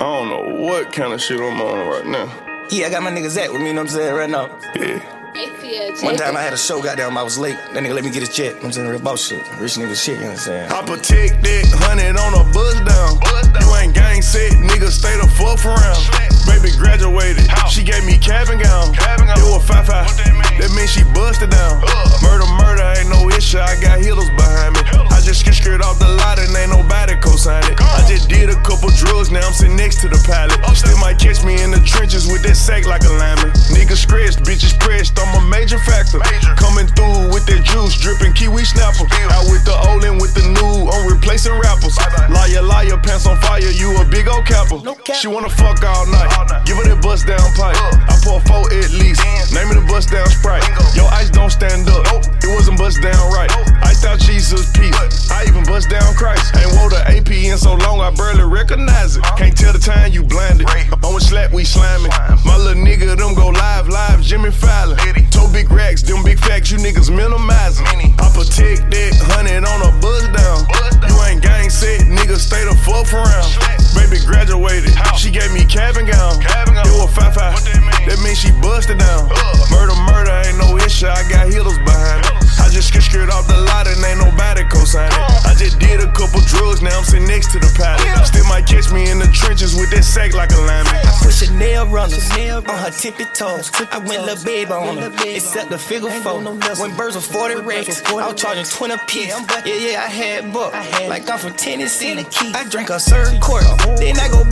I don't know what kind of shit I'm on right now. Yeah, I got my nigga Zach with me, you know what I'm saying, right now. Yeah. One time I had a show, goddamn, I was late. That nigga let me get his check. You know what I'm saying, real boss shit. Rich nigga shit, you know what I'm saying? I protect that hundred on a bust down. You ain't gang set, nigga, stay the fuck around. Baby graduated, she gave me cap and gown. It was five five, that means she busted down. Murder, murder, ain't no issue. I got healers did a couple drugs, now I'm sitting next to the pilot. Still might catch me in the trenches with that sack like a lineman. Nigga scratched, bitches pressed, I'm a major factor. Coming through with that juice, dripping kiwi snapper. Out with the old and with the new, I'm replacing rappers. Liar, liar, pants on fire, you a big old capper. She wanna fuck all night, give her that bust down pipe. I pour four at least, name it a bust down sprite. Your ice don't stand up, it wasn't bust down right. I thought Jesus peace, in so long, I barely recognize it. Can't tell the time you blinded. On a slap, we slamming. My little nigga, them go live, live, Jimmy Fallon. Toe big racks, them big facts, you niggas minimizing. I protect that hundred on a bust down. You ain't gang set, niggas stay the fuck around. Baby graduated, she gave me cap and gown. Drugs, now I'm sitting next to the pilot. Still might catch me in the trenches with that sack like a lineman. Push a nail runners on her tippy toes. I went little baby on her. Except the figure four. When birds were 40 racks, I was charging 20 piece. Yeah, yeah, I had book. Like I'm from Tennessee. In the key. I drank a third quart. Then I go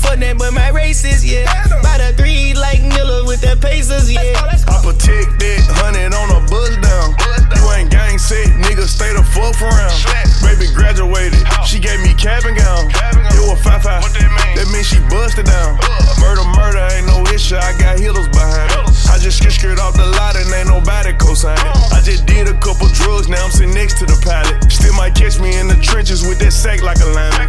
fed up and don't fuck that, but my race is, yeah. By the three like Miller with the Pacers, yeah. I protect that hundred on a bust down. You ain't gang set, nigga, stay the fuck around. Baby graduated, she gave me cap and gown. It was five five, that means she busted down. Murder, murder, ain't no issue. I got healers behind me. I just skid skirt off the lot and ain't nobody co-signing. I just did a couple drugs, now I'm sitting next to the pilot. Still might catch me in the trenches with that sack like a lineman.